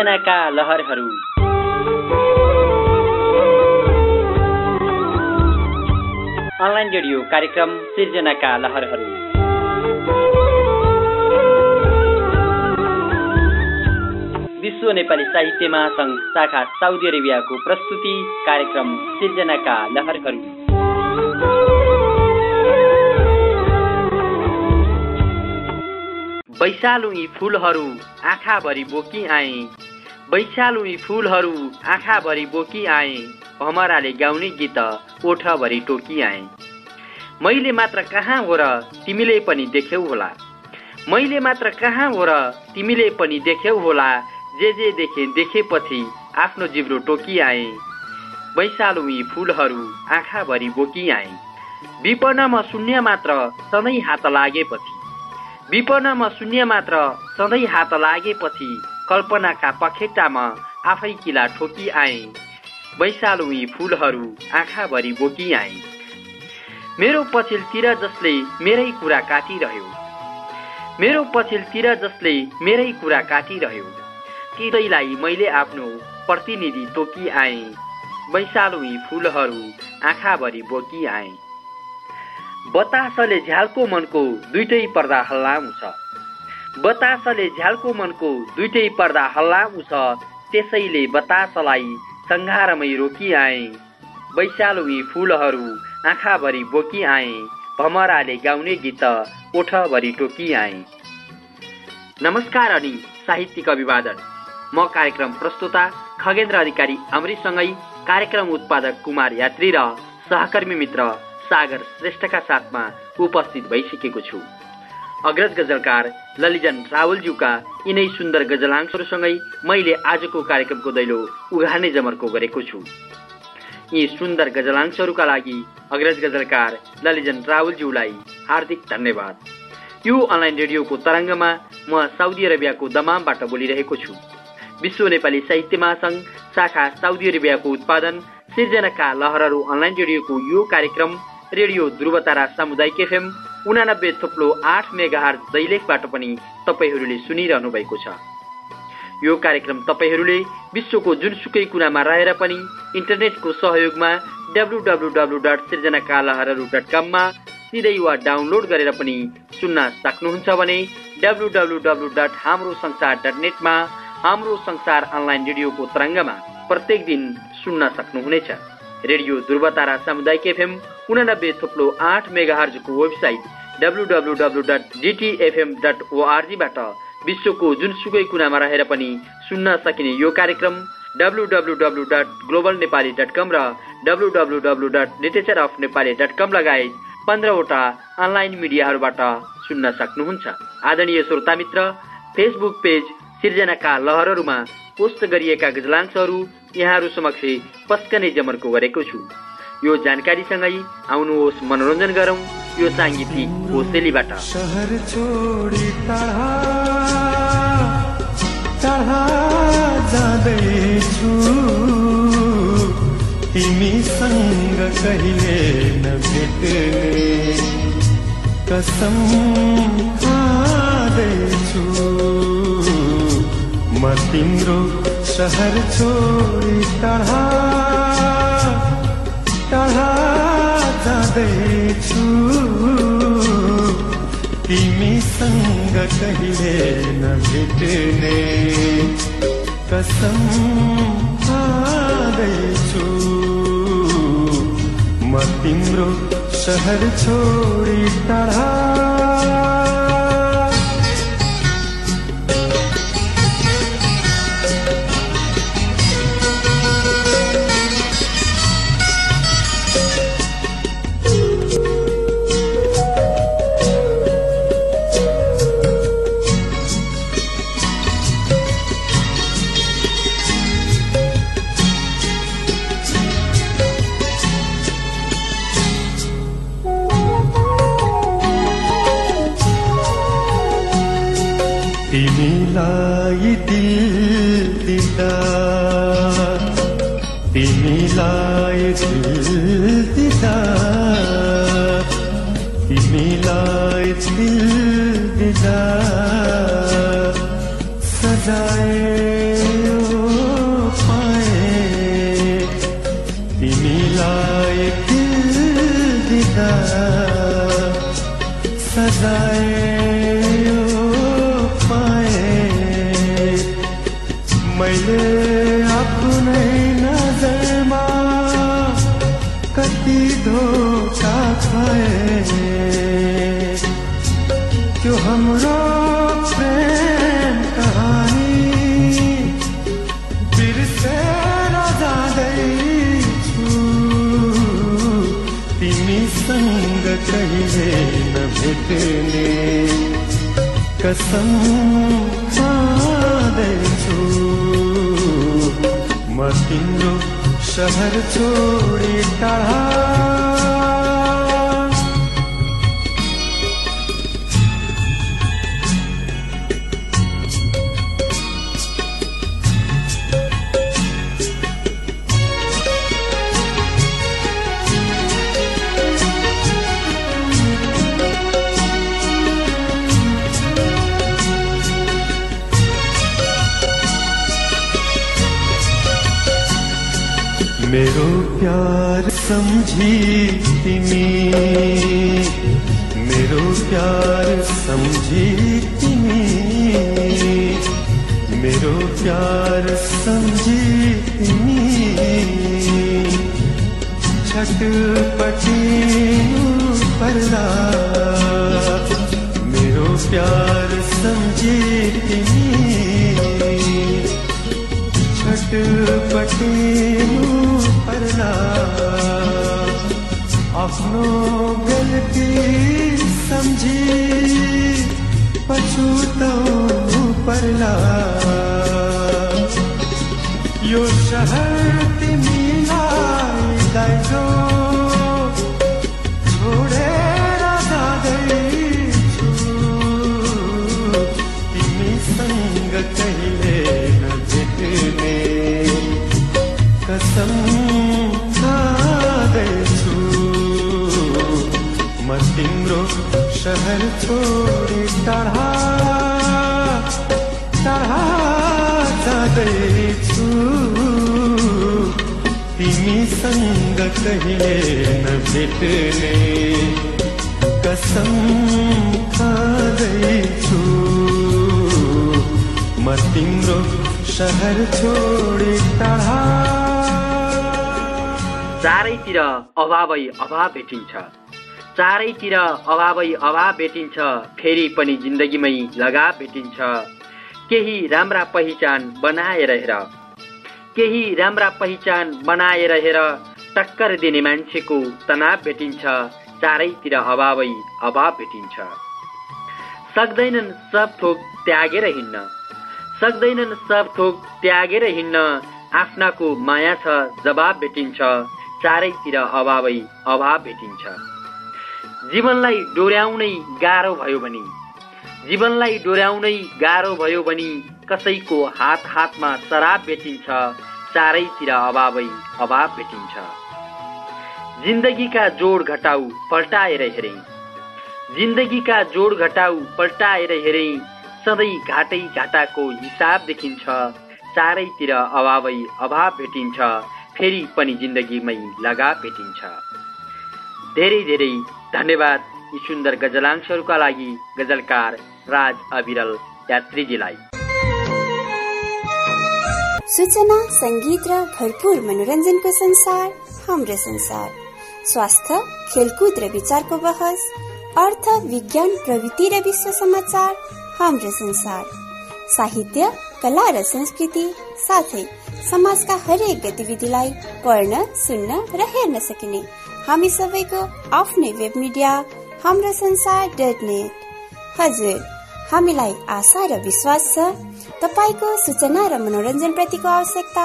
सिर्जनाका लहरहरू। Online radio कार्यक्रम सिर्जनाका लहरहरू। विश्व नेपाली साहित्य महासङ्घ शाखा साउदी अरेबियाको प्रस्तुति कार्यक्रम सिर्जनाका लहरहरू। वैशालु यी फुलहरू आँखाभरि बोकी आए। वैशालु यी फुलहरू आँखाभरि बोकी आए। भमराले गाउने गीत ओठभरि टोकी आए। मैले मात्र कहाँ हो र तिमीले पनि देख्यौ होला। मैले मात्र कहाँ हो र तिमीले पनि देख्यौ होला। जे जे देखे देखेपछि आफ्नो जिब्रो टोकी आए। वैशालु यी फुलहरू आँखाभरि बोकी आए। विपन्नमा शून्य मात्र सधैँ हात लागेपछि विपन्नमा शून्य मात्र सधैँ हात लागेपछि कल्पनाका पखेटामा आफै किला ठोकी आए। वैशालु यी फुलहरू आँखाभरि बोकी आए मेरो पछिल्तिर जसले मेरै कुरा काटिरह्यो। मेरो पछिल्तिर जसले मेरै कुरा काटिरह्यो। तिदैलाई मैले आफ्नो प्रतिनिधि तोकी आए वैशालु फुलहरू आँखाभरि बोकी आए बतासले झ्यालको मनको दुइटै पर्दा हल्लाउँछ बतासले झ्यालको मनको दुइटै पर्दा हल्लाउँछ त्यसैले बतासलाई सङ्घारमै रोकी आए वैशालु यी फुलहरू आँखाभरि बोकी आए भमराले गाउने गीत ओठभरि टोकी आए नमस्कार अनि साहित्यिक अभिवादन। म कार्यक्रम प्रस्तुता खगेन्द्र अधिकारी अमृतसँगै कार्यक्रम उत्पादक कुमार यात्री र सहकर्मी मित्र सागर श्रेष्ठका साथमा उपस्थित भइसकेको छु। अग्रज गजलकार ललिजन रावलज्यूका यिनै सुन्दर गजलांशहरूसँगै मैले आजको कार्यक्रमको दैलो उघार्ने जमर्को गरेको छु। यी सुन्दर गजलांशहरूका लागि अग्रज गजलकार ललिजन रावलज्यूलाई हार्दिक धन्यवाद। यो अनलाइन रेडियोको तरङ्गमा म साउदी अरेबियाको दमामबाट बोलिरहेको छु। विश्व नेपाली साहित्य महासङ्घ शाखा साउदी अरेबियाको उत्पादन सिर्जनाका लहरहरू अनलाइन रेडियोको यो कार्यक्रम रेडियो ध्रुवतारा सामुदायिक एफएम उनानब्बे थुप्लो आठ मेगाहार दैलेखबाट पनि तपाईँहरूले सुनिरहनु भएको छ। यो कार्यक्रम तपाईँहरूले विश्वको जुनसुकै कुनामा रहेर पनि इन्टरनेटको सहयोगमा डब्लु डब्लु डब्लु डट सिर्जनाका लहरहरू डट कममा सिधै वा डाउनलोड गरेर पनि सुन्न सक्नुहुन्छ भने W W W dot Hamro Sansar dot नेटमा हाम्रो संसार अनलाइन रेडियोको तरङ्गमा प्रत्येक दिन सुन्न सक्नुहुनेछ। रेडियो ध्रुवतारा सामुदायिक एफएम उनानब्बे थुप्लो आठ मेगाहर्जको website W W W dot DTFM dot ओआरजीबाट विश्वको जुनसुकै कुनामा रहेर पनि सुन्न सकिने यो कार्यक्रम W W W dot global Nepali dot com र W W W dot literature of Nepali dot com लगायत पन्ध्रवटा अनलाइन मिडियाहरूबाट सुन्न सक्नुहुन्छ। आदरणीय श्रोता मित्र फेसबुक पेज सिर्जनाका लहरहरूमा पोस्ट गरिएका गजलांशहरू यहाँहरू समक्ष पस्कने जमर्को गरेको छु। यो जानकारीसँगै आउनुहोस् मनोरञ्जन गरौँ यो साङ्गीतिक कोसेलीबाट। शहर छोडी टाढा टाढा तिमीसँग कहिले नभेट्ने कसम खाँदैछु। म तिम्रो शहर छोडी टाढा टाढा जाँदैछु। तिमीसँग कहिले नभेट्ने कसम खाँदैछु। म तिम्रो शहर छोडी टाढा मैले आफ्नै नजरमा कति धोका खाए। त्यो हाम्रो प्रेम कहानी बिर्सेर जाँदैछु तिमीसँग कहिले नभेट्ने कसम तिम्रो सहर छोडी टाढा। मेरो प्यार सम्झी तिमी मेरो प्यार सम्झी तिमी मेरो प्यार सम्झी तिमी छटपटिनु पर्ला मेरो प्यार सम्झी तिमी छटपटिनु आफ्नो गल्ती सम्झी पर्ला यो सहर छोडी टाढा टाढा जाँदैछु तिमीसँग कहिले नभेट्ने कसम खाँदैछु म तिम्रो सहर छोडी टाढा चारैतिर अभावै अभाव भेटिन्छ। चारैतिर अभावै अभाव भेटिन्छ। फेरि पनि जिन्दगीमै लगाव भेटिन्छ। केही राम्रा पहिचान बनाएर हेर। केही राम्रा पहिचान बनाएर हेर। टक्कर दिने मान्छेको तनाव भेटिन्छ। चारैतिर अभावै अभाव भेटिन्छ। सक्दैनन् सब थोक त्यागेर हिँड्न। सक्दैनन् सब थोक त्यागेर हिँड्न। आफ्नाको माया छ जवाब भेटिन्छ। चारैतिर अभावै अभाव भेटिन्छ। जीवनलाई डोर्याउनै गाह्रो भयो भने जीवनलाई डोर्याउनै गाह्रो भयो भने कसैको हात हातमा शराब भेटिन्छ चारैतिर अभावै अभाव भेटिन्छ। जिन्दगीका जोड घटाउ पल्टाएर हेरे। जिन्दगीका जोड घटाउ पल्टाएर हेरे। सधैँ घाटै घाटाको हिसाब देखिन्छ चारैतिर अभावै अभाव भेटिन्छ। फेरि पनि जिन्दगीमै लगाव भेटिन्छ। धेरै धेरै धन्यवाद यी सुन्दर गजलांशहरूका लागि गजलकार राज अविरल यात्रीजीलाई। सूचना संगीत र भरपूर मनोरञ्जनको संसार हाम्रो संसार। स्वास्थ्य खेलकुद र विचारको बहस अर्थ विज्ञान प्रवृत्ति र विश्व समाचार हाम्रो संसार। साहित्य कला र संस्कृति साथै समाजका हरेक गतिविधिलाई पढ्न सुन्न र हेर्न सकिने हामी सबैको आफ्नै web media Hamro Sansar dot net हजुर हामीलाई आशा र विश्वास छ। तपाईँको सूचना र मनोरञ्जन प्रतिको आवश्यकता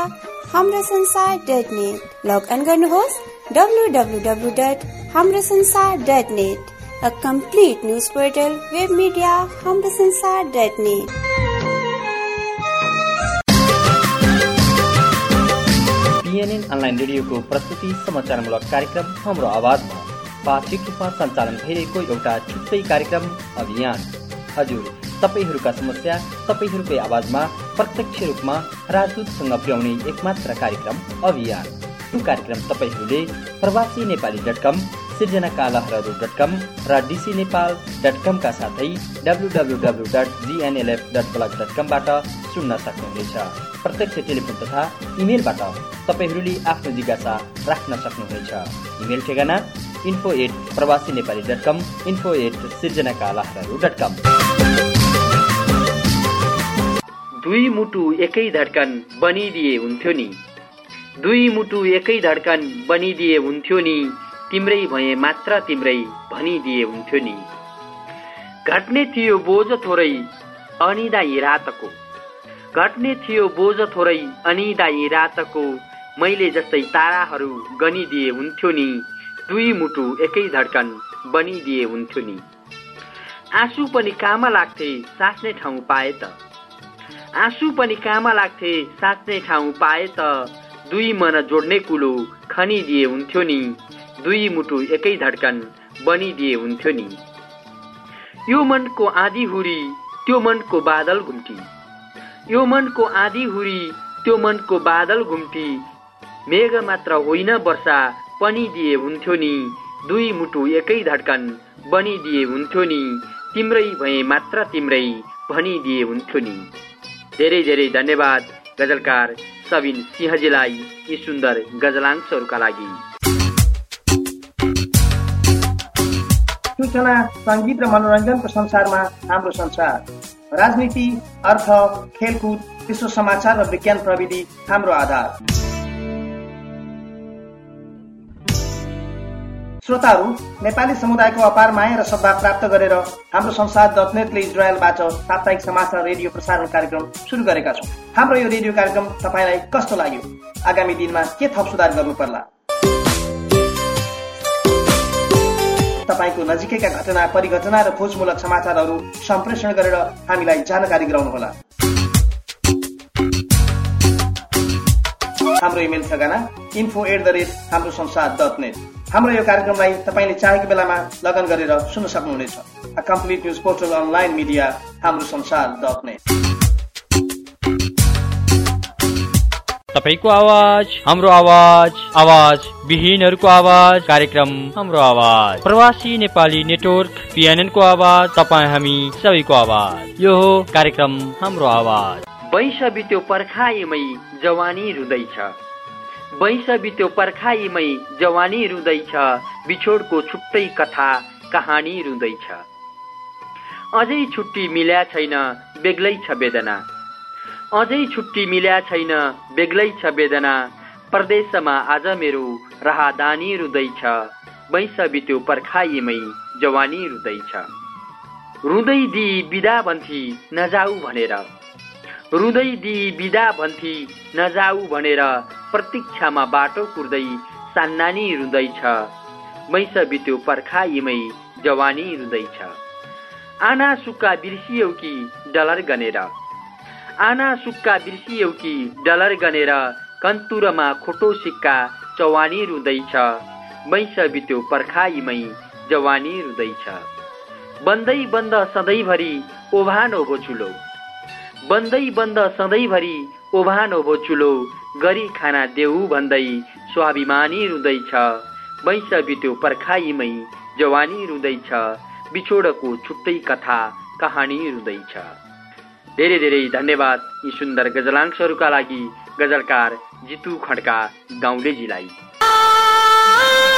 Hamro Sansar dot net log on गर्नुहोस् W W W dot Hamro Sansar dot net a complete news portal web media Hamro Sansar dot net online रेडियोको प्रस्तुति समाचारमूलक कार्यक्रम हाम्रो आवाजमा वार्षिक रूपमा सञ्चालन भइरहेको एउटा छुट्टै कार्यक्रम अभियान। हजुर तपाईँहरूका समस्या तपाईँहरूकै आवाजमा प्रत्यक्ष रूपमा राजदूतसँग पुर्याउने एकमात्र कार्यक्रम अभियान। यो कार्यक्रम तपाईँहरूले प्रवासी नेपाली डट कम लहरहरू डट कम र डिसी नेपाल डट कमका साथै W W W dot GNLF dot blog dot कमबाट सुन्न सक्नुहुनेछ। प्रत्यक्ष टेलिफोन तथा इमेलबाट तपाईँहरूले आफ्नो जिज्ञासा राख्न सक्नुहुनेछ। इमेल ठेगाना info at Prabasi Nepali dot com info at dot com दुई मुटु एकै धड्कन बनिदिए हुन्थ्यो नि। दुई मुटु एकै धड्कन बनिदिए हुन्थ्यो नि। तिम्रै भए मात्र तिम्रै भनिदिए हुन्थ्यो नि। घट्ने थियो बोझ थोरै अनिदाई रातको। घट्ने थियो बोझ थोरै अनिदाई रातको। मैले जस्तै ताराहरू गनिदिए हुन्थ्यो नि दुई मुटु एकै धड्कन बनिदिए हुन्थ्यो नि। आँसु पनि काममा लाग्थे साँच्ने ठाउँ पाए त। आँसु पनि काममा लाग्थे साँच्ने ठाउँ पाए त। दुई मन जोड्ने कुलो खनिदिए हुन्थ्यो नि। दुई मुटु एकै धड्कन बनिदिए हुन्थ्यो नि। यो मनको आधी हुरी त्यो मनको बादल घुम्टी। यो मनको आधी हुरी त्यो मनको बादल घुम्टी। मेघ मात्र होइन वर्षा पनि दिए हुन्थ्यो नि। दुई मुटु एकै धड्कन बनिदिए हुन्थ्यो नि। तिम्रै भए मात्र तिम्रै भनिदिए हुन्थ्यो नि। धेरै धेरै धन्यवाद गजलकार सबिन सिंहजीलाई यी सुन्दर गजलांशहरूका लागि। सूचना सङ्गीत र मनोरञ्जनको संसारमा हाम्रो संसार। राजनीति अर्थ खेलकुद विश्व समाचार र विज्ञान प्रविधि हाम्रो आधार। श्रोताहरू नेपाली समुदायको अपार माया र सद्भाव प्राप्त गरेर हाम्रो संसार डट नेटले इजरायलबाट साप्ताहिक समाचार रेडियो प्रसारण कार्यक्रम सुरु गरेका छौँ। हाम्रो यो रेडियो कार्यक्रम तपाईँलाई कस्तो लाग्यो? आगामी दिनमा के थप सुधार गर्नु पर्ला तपाईँको नजिकैका घटना परिघटना र खोजमूलक समाचारहरू सम्प्रेषण गरेर हामीलाई जानकारी गराउनुहोला। हाम्रो इमेल ठेगाना info at the rate Hamro Sansar dot net हाम्रो यो कार्यक्रमलाई तपाईँले चाहेको बेलामा लगन गरेर सुन्न सक्नुहुनेछ। Complete news portal online media Hamro Sansar dot net तपाईँको आवाज हाम्रो आवाज आवाज। विहीनहरूको आवाज कार्यक्रम हाम्रो आवाज। प्रवासी नेपाली नेटवर्क पिएनएन को आवाज तपाईँ हामी सबैको आवाज। यो हो कार्यक्रम हाम्रो आवाज। वैश बित्यो पर्खाइमै जवानी रुँदैछ वैश बित्यो पर्खाइमै जवानी रुँदैछ बिछोडको छुट्टै कथा कहानी रुँदैछ अझै छुट्टी मिल्या छैन बेग्लै छ वेदना। अझै छुट्टी मिल्या छैन बेग्लै छ वेदना। परदेशमा आज मेरो राहदानी रुँदैछ वैश बित्यो पर्खाइमै जवानी रुँदैछ रुँदै दि बिदा भन्थी नजाऊ भनेर। रुँदै दि बिदा भन्थी नजाऊ भनेर प्रतीक्षामा बाटो कुर्दै सान्नानी रुँदैछ मैस बित्यो पर्खाइमै जवानी रुँदैछ आना सुक्का बिर्सियौ कि डलर गनेर। आना सुक्का बिर्सियौ कि डलर गनेर कन्तुरमा खोटो सिक्का चवानी रुँदैछ। मैस बित्यो पर्खाइमै जवानी रुँदैछ। बन्दै बन्द सधैँभरि ओभानो भो चुलो। बन्दै बन्द सधैँभरि ओभानो भो चुलो। गरी खाना देऊ भन्दै स्वाभिमानी रुँदैछ। वैश बित्यो पर्खाइमै जवानी रुँदैछ। बिछोडको छुट्टै कथा कहानी रुँदैछ। धेरै धेरै धन्यवाद यी सुन्दर गजलांशहरूका लागि। गजलकार जितु खड़का गाउँलेजीलाई दिन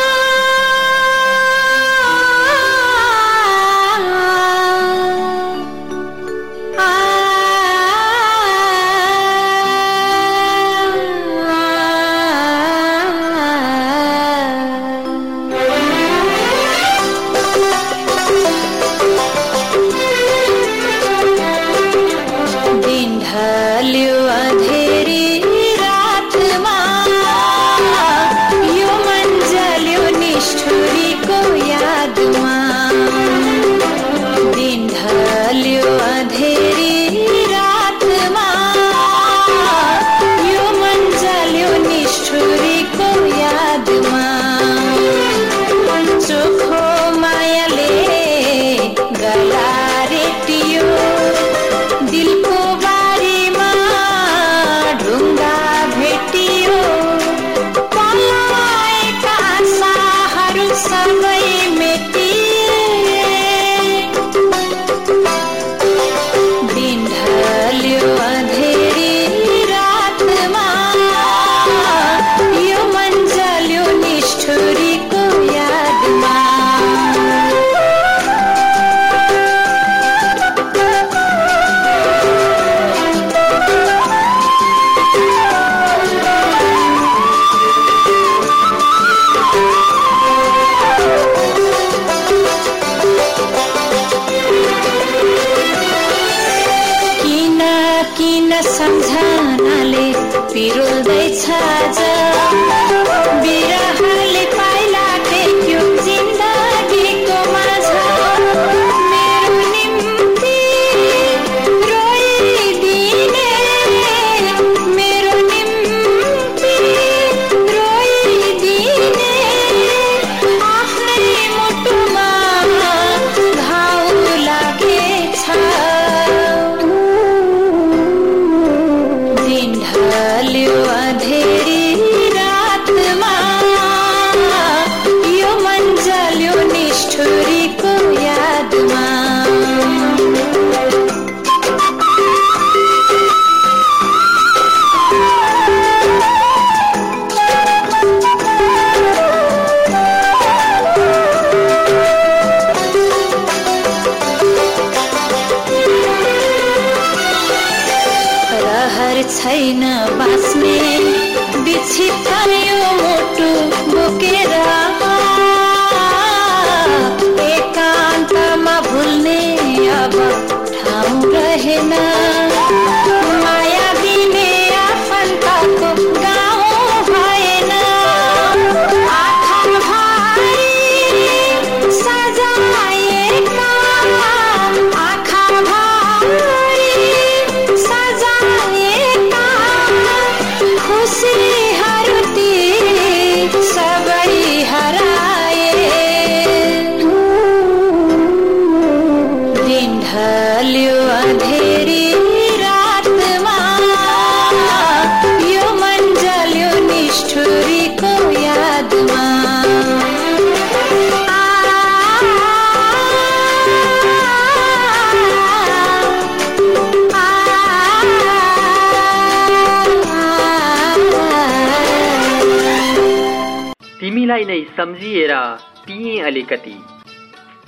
ना तिमीलाई नै सम्झिएर पिएँ अलिकति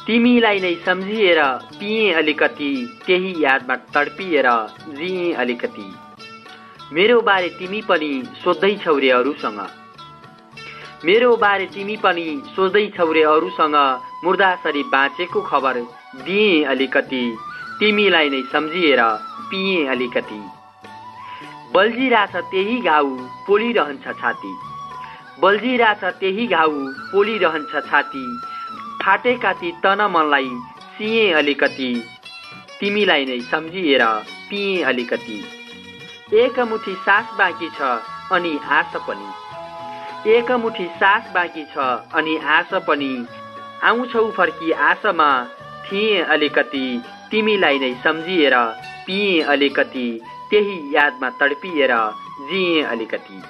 तिमीलाई नै सम्झिएर पिएँ अलिकति त्यही यादमा तडपिएर जिएँ अलिकति मेरो बारे तिमी पनि सोध्दैछौ रे अरूसँग। मेरो बारे तिमी पनि सोच्दैछौ रे अरूसँग मुर्दासरी बाँचेको खबर दिएँ अलिकति तिमीलाई नै सम्झिएर पिएँ अलिकति बल्झिरहेछ त्यही घाउ पोलिरहन्छ छाती। बल्झिरहेछ त्यही घाउ पोलिरहन्छ छाती। फाटेका ती तन मनलाई सिएँ अलिकति। तिमीलाई नै सम्झिएर पिएँ अलिकति। एक मुठी सास बाँकी छ अनि आश पनि। एक मुठी सास बाँकी छ अनि आश पनि। आउँछौ फर्की आशमा थिएँ अलिकति। तिमीलाई नै सम्झिएर पिएँ अलिकति। त्यही यादमा तडपिएर जिएँ अलिकति।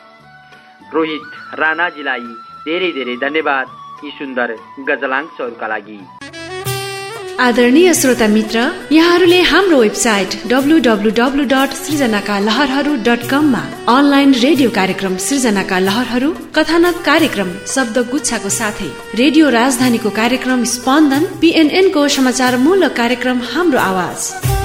रोहित राणाजीलाई धेरै धेरै धन्यवाद यी सुन्दर गजलांशहरूका लागि। आदरणीय श्रोता मित्र यहाँहरूले हाम्रो वेबसाइट डब्लु डट सृजनाका लहरहरू डट कममा अनलाइन रेडियो कार्यक्रम सृजनाका लहरहरू कथानक कार्यक्रम शब्द गुच्छाको साथै रेडियो राजधानीको कार्यक्रम स्पन्दन पिएनएनको समाचार मूलक कार्यक्रम हाम्रो आवाज।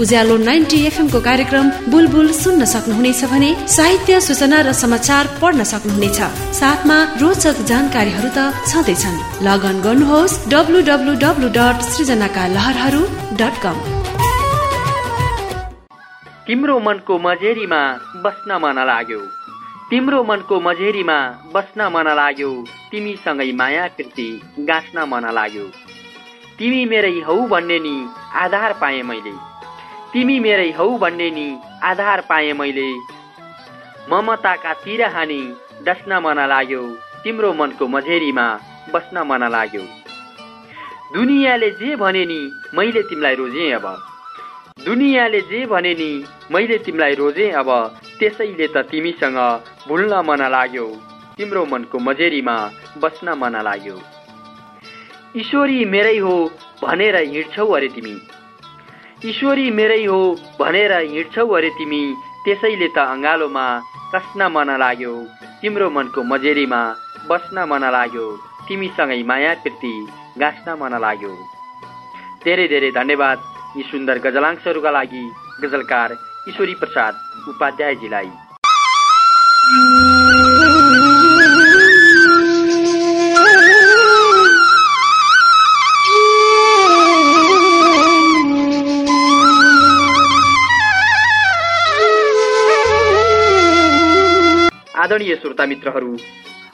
उज्यालो नाइन्टी एफएमको कार्यक्रम बुलबुल सुन्न सक्नुहुनेछ भने साहित्य सूचना र समाचार पढ्न सक्नुहुनेछ। साथमा रोचक जानकारीहरू त छँदैछन्। लगन गर्नुहोस् डब्लु डब्लु डब्लु डट सृजनाका लहरहरू डट कम। तिम्रो मनको मझेरीमा बस्न मन लाग्यो। तिम्रो मनको मझेरीमा बस्न मन लाग्यो। तिमीसँगै माया कृति गाँच्न मन लाग्यो। तिमी मेरै हौ भन्ने नि आधार पाएँ मैले। तिमी मेरै हौ भन्ने नि आधार पाएँ मैले। ममताका तिर हानी डस्न मन लाग्यो तिम्रो मनको मझेरीमा बस्न मन लाग्यो। दुनियाँले जे भने नि मैले तिमीलाई रोजेँ अब। दुनियाँले जे भने नि मैले तिमीलाई रोजेँ अब त्यसैले त तिमीसँग भुल्न मन लाग्यो तिम्रो मनको मझेरीमा बस्न मन लाग्यो। ईश्वरी मेरै हो भनेर हिँड्छौ अरे तिमी। ईश्वरी मेरै हो भनेर हिँड्छौ अरे तिमी। त्यसैले त अँगालोमा कस्न मन लाग्यो। तिम्रो मनको मजेरीमा बस्न मन लाग्यो। तिमीसँगै माया कृति गाँच्न मन लाग्यो। धेरै धेरै धन्यवाद यी सुन्दर गजलांशहरूका लागि। गजलकार ईश्वरी प्रसाद उपाध्यायजीलाई। श्रोता मित्रहरू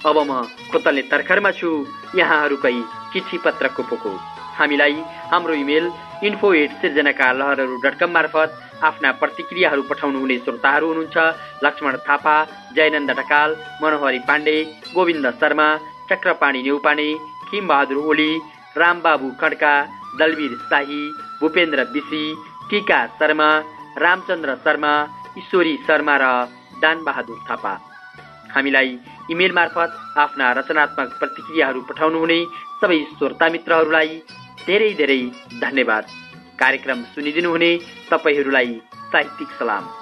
अब म खोतल्ने तर्खरमा छु। यहाँहरूकै चिठी पत्रको पोको हामीलाई हाम्रो इमेल इन्फो एट सिर्जनाका लहरहरू डट कम मार्फत आफ्ना प्रतिक्रियाहरू पठाउनु हुने श्रोताहरू हुनुहुन्छ। लक्ष्मण थापा जयनन्द ढकाल मनोहरी पाण्डे गोविन्द शर्मा चक्रपाणी नेउपाने खिमबहादुर ओली रामबाबु खड्का दलवीर शाही भूपेन्द्र विशी टिका शर्मा रामचन्द्र शर्मा ईश्वरी शर्मा र दानबहादुर थापा। हामीलाई इमेल मार्फत आफ्ना रचनात्मक प्रतिक्रियाहरू पठाउनुहुने सबै श्रोता मित्रहरूलाई धेरै धेरै धन्यवाद। कार्यक्रम सुनिदिनुहुने तपाईँहरूलाई साहित्यिक सलाम।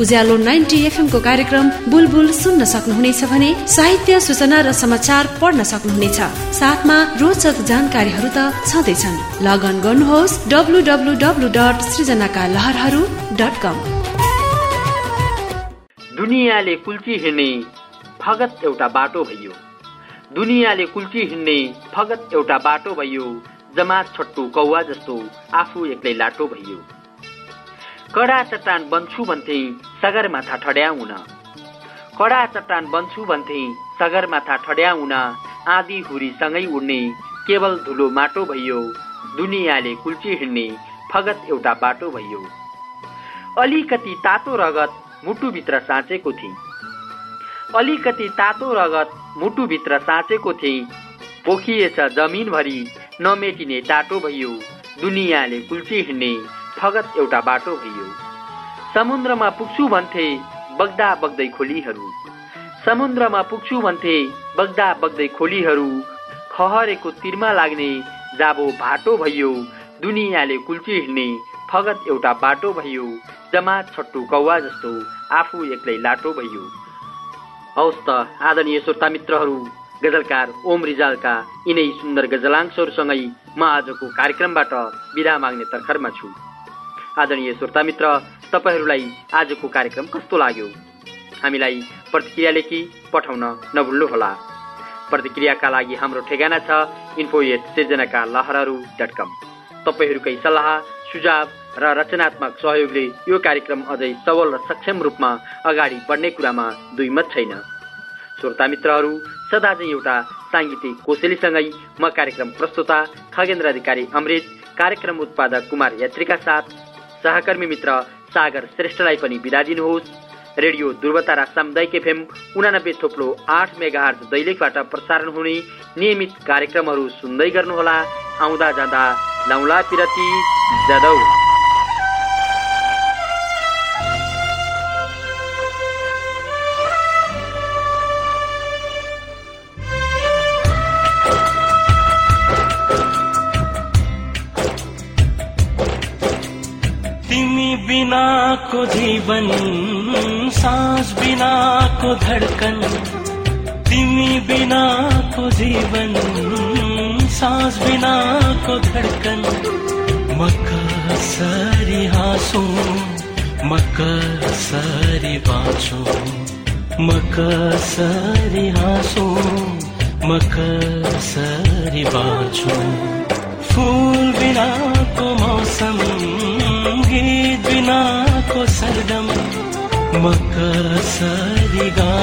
उज्यालो नाइन्टी एफएमको कार्यक्रम बुलबुल सुन्न सक्नुहुनेछ भने साहित्य सूचना र समाचार पढ्न सक्नुहुनेछ। साथमा रोचक जानकारीहरू त छँदैछन्। लगन गर्नुहोस् डब्लु डब्लु डब्लु डट सृजनाका लहरहरू डट कम। दुनियाँले कुल्ची हिँड्ने फगत एउटा बाटो भयो। दुनियाँले कुल्ची हिँड्ने फगत एउटा बाटो भयो। जमात छट्टु कौवा जस्तो आफू एक्लै लाटो भयो। कडा चट्टान बन्छु भन्थे सगरमाथा ठड्याउन कडा चट्टान बन्छु भन्थे सगरमाथा ठड्याउन आधी हुरीसँगै उड्ने केवल धुलो माटो भयो दुनियाँले कुल्ची हिँड्ने फगत एउटा बाटो भयो अलिकति तातो रगत मुटुभित्र साँचेको थिए। अलिकति तातो रगत मुटुभित्र साँचेको थिए। पोखिएछ जमिनभरि नमेटिने टाटो भयो दुनियाँले कुल्ची हिँड्ने फगत एउटा बाटो भयो समुद्रमा पुग्छु भन्थे बग्दा बग्दै खोलीहरू। समुद्रमा पुग्छु भन्थे बग्दा बग्दै खोलीहरू। खहरेको तिरमा लाग्ने जाबो भाटो भयो दुनियाँले कुल्ची हिँड्ने फगत एउटा बाटो भयो जमा छट्टु कौवा जस्तो आफू एक्लै लाटो भयो हौस् त आदरणीय श्रोता मित्रहरू गजलकार ओम रिजालका यिनै सुन्दर गजलांशहरूसँगै म आजको कार्यक्रमबाट विदा माग्ने तर्खरमा छु। आदरणीय श्रोता मित्र तपाईँहरूलाई आजको कार्यक्रम कस्तो लाग्यो? हामीलाई प्रतिक्रिया लेखी पठाउन नभुल्नुहोला। प्रतिक्रियाका लागि हाम्रो ठेगाना छ इन्फो एट सिर्जनाका लहरहरू डट कम तपाईँहरूकै सल्लाह सुझाव र रचनात्मक सहयोगले यो कार्यक्रम अझै सबल र सक्षम रूपमा अगाडि बढ्ने कुरामा दुई मत छैन। श्रोता मित्रहरू सदा चाहिँ एउटा साङ्गीतिक कोसेलीसँगै म कार्यक्रम प्रस्तुता खगेन्द्र अधिकारी अमृत कार्यक्रम उत्पादक कुमार यात्रीका साथ। सहकर्मी मित्र सागर श्रेष्ठलाई पनि बिदा दिनुहोस्। रेडियो दुर्वतारा सामुदायिक एफएम उनानब्बे थोप्लो आठ मेगा दैलेखबाट प्रसारण हुने नियमित कार्यक्रमहरू सुन्दै गर्नुहोला। आउँदा जाँदा लौला पिरती। जदौ। जीवन सास बिनाको धडकन तिमी बिनाको जीवन सास बिनाको धडकन। म कसरी हाँसु म कसरी बाँचु म कसरी हाँसु म कसरी बाँचु। फुल बिनाको मौसम गीत को सरदम गं मकसरि गा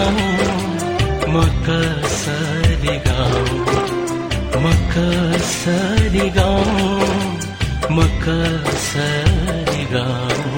मकर गं मकसरी गा मकर गं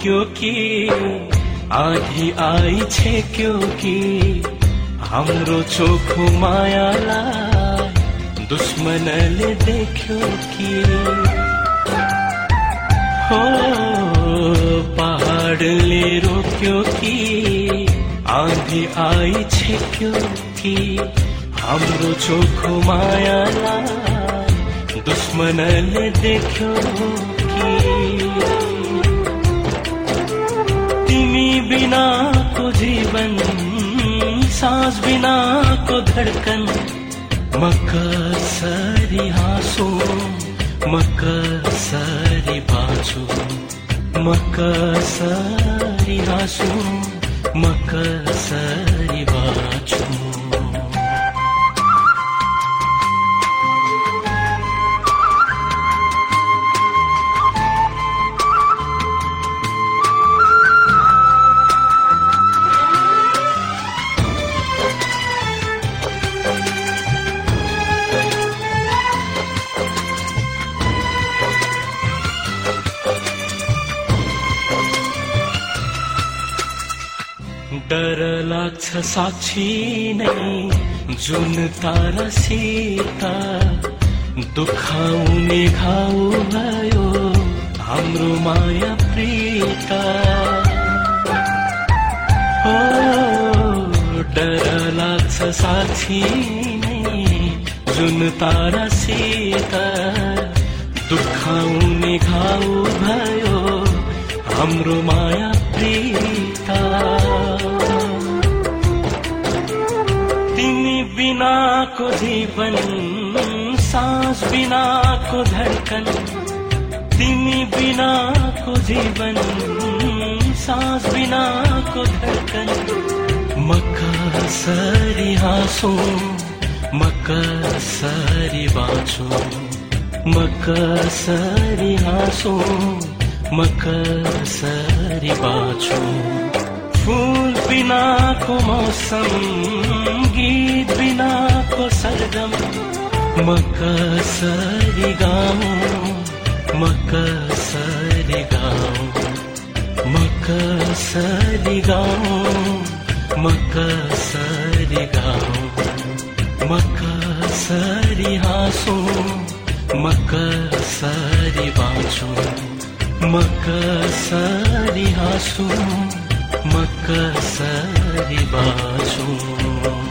पहाडले रोक्यो कि आधी आई छेक्यो कि हाम्रो चोखो मायालाई दुश्मनले देख्यो कि हो पहाडले रोक्यो कि आँधी आई छेक्यो कि हाम्रो चोखो मायालाई दुश्मनले देख्यो कि तिमी बिनाको जीवन सास बिनाको धडकन। म कसरी हाँसो म कसरी बाँचो म कसरी हाँसो म कसरी बाँचो डर लाग्छ साक्षी नै जुन तारासित दुखाउने घाउ भयो हाम्रो माया प्रीत। हो डर लाग्छ साक्षी नै जुन तारासित दुखाउने घाउ भयो हाम्रो माया प्रीता। बिनाको जीवन सास बिनाको धडकन। तिमी बिनाको जीवन सास बिनाको धडकन। म कसरी हाँसो म कसरी बाँचो। म कसरी हाँसो म कसरी बाँचो। फूल बिनाको मौसम गीत बिनाको सरगम। म कसरी गाउँ म कसरी गाउँ म कसरी गाउँ म कसरी गाउँ म कसरी हाँसो म कसरी बाँचो म कसरी हाँसो। म कसरी बाँचो